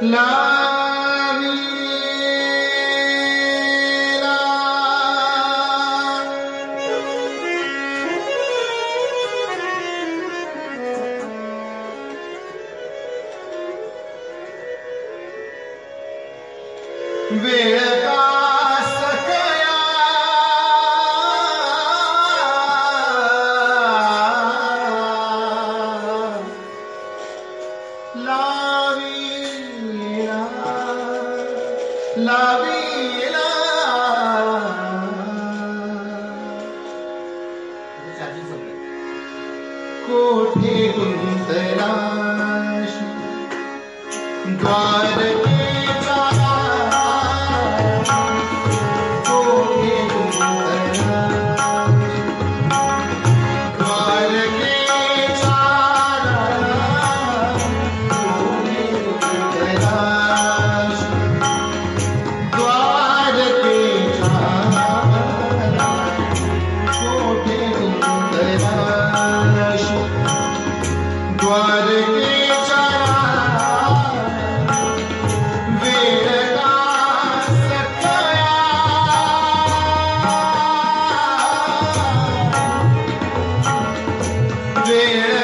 La लावी लावी लो Puram Yeah.